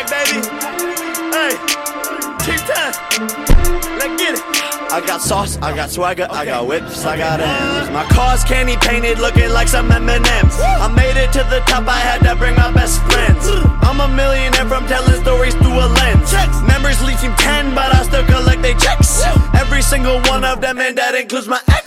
Yeah, yeah, we're back, baby. Hey, 10, let's get it. I got sauce, I got swagger, I got whips, I got M's. My car's candy painted, looking like some M&Ms. I made it to the top, I had to bring my best friends. I'm a millionaire from telling stories through a lens. Members leeching 10, but I still collect they checks. Every single one of them, and that includes my ex.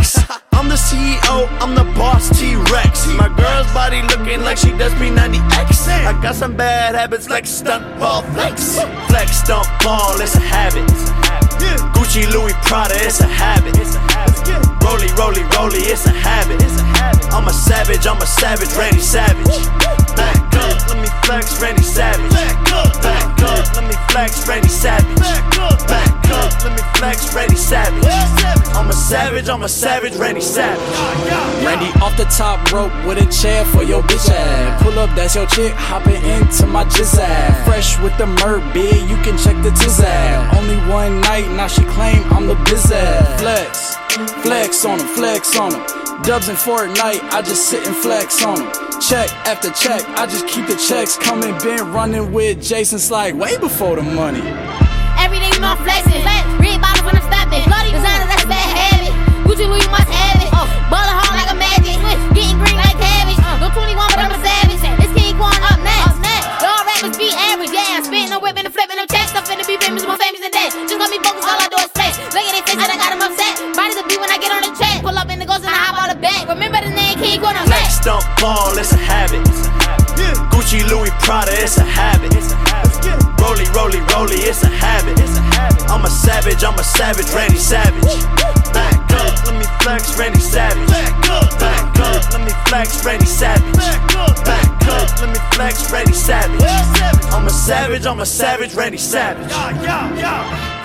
I'm the CEO, I'm the boss T-Rex. My girl's body looking like she does P90X. I got some bad habits like stunt ball flex. Flex, stunt ball, it's a habit. Gucci, Louis, Prada, it's a habit. Rolly, rolly, rolly, it's a habit. I'm a savage, I'm a savage, Randy Savage. Back up, let me flex, Randy Savage. Back up, let me flex, Randy Savage. Back up, let me flex, Randy Savage. I'm a savage, I'm a savage, Randy Savage. Randy off the top rope with a chair for your bitch ass. Pull up, that's your chick, hopping into my jizz ass. Fresh with the merp, big, you can check the tiz ass. Only one night, now she claim I'm the biz ass. Flex, flex on him, flex on him. Dubs in Fortnite, I just sit and flex on him. Check after check, I just keep the checks coming. Been running with Jason Slide way before the money. Every day you know flexing. Yeah, I'm spitting, I'm whipping, I'm I'm checks. I'm finna be famous, more famous than that. Just got me focused, all I do is flex. Look at their face, and I got them upset. Body the beat when I get on the track. Pull up in the ghost and I hop out the back. Remember the name King Quan up Flex, next. stunt ball, it's a habit. Gucci, Louis, Prada, it's a habit. It's a habit. Rolly, rolly, rolly, it's a habit. I'm a savage, I'm a savage, Randy Savage. Back up, let me flex, Randy Savage. Back up, back up, let me flex, Randy Savage. Back up, let me flex, Randy Savage. I'm a savage, I'm a savage, Randy Savage.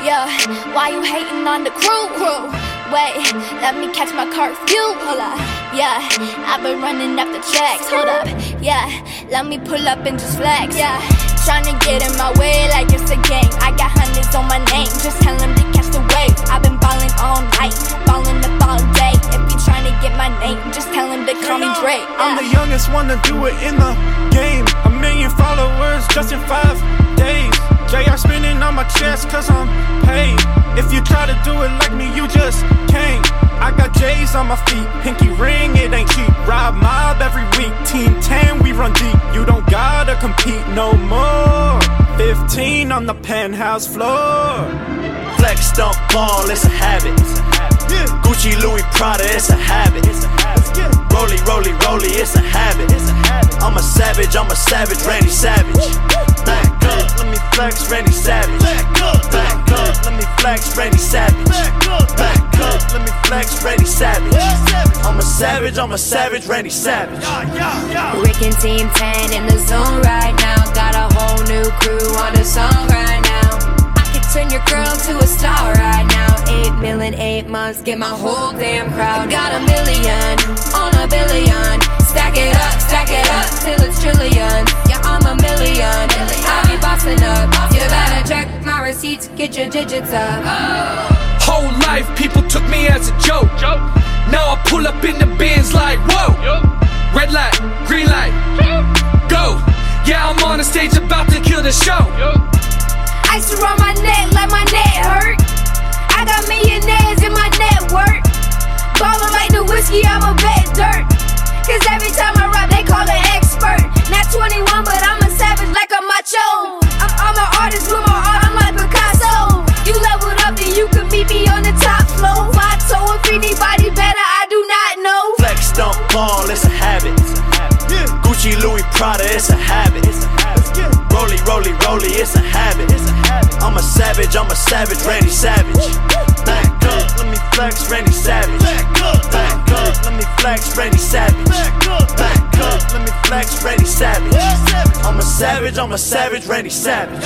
Yeah, why you hating on the crew? crew? Wait, let me catch my curfew. Hold up, yeah, I've been running after tracks. Hold up, yeah, let me pull up and just flex. Yeah, tryna get in my way like it's a game. I got hundreds on my name, I'm the Yeah. youngest one to do it in the game. A million followers just in five days. JR spinning on my chest cause I'm paid. If you try to do it like me, you just can't. I got J's on my feet, pinky ring, it ain't cheap. Rob mob every week, team 10, we run deep. You don't gotta compete no more. 15 on the penthouse floor. Flex, stunt ball, it's a habit. Gucci, Louis, Prada, it's a habit. Rolly, rolly, rolly, it's a habit. I'm a savage, I'm a savage, Randy Savage. Back up, let me flex, Randy Savage. Back up, let me flex, Randy Savage. Back up, let me flex, Randy Savage. I'm a savage, I'm a savage, Randy Savage. Rick and Team 10 in the zone right now. Got a whole new crew on the song right now. I could turn your girl to a star right now. Eight million, eight months, get my whole damn crowd. Got a million on a billion. Stack it up, stack it up till it's trillion. Yeah, I'm a million. I be bossing up. You better check my receipts, get your digits up. Whole life, people took me as a joke. Now I pull up in the bins like, whoa. Red light, green light, go. Yeah, I'm on the stage about to kill the show. On the top floor. Motto, if anybody better, I do not know. Flex, stunt ball, it's a habit. Yeah. Gucci, Louis, Prada, it's a habit. Rolly, rolly, rolly, it's a habit. I'm a savage, I'm a savage, Randy Savage. Back up, let me flex, Randy Savage. Back up, let me flex, Randy Savage. Back up, let me flex, Randy Savage. I'm a savage, I'm a savage, Randy Savage.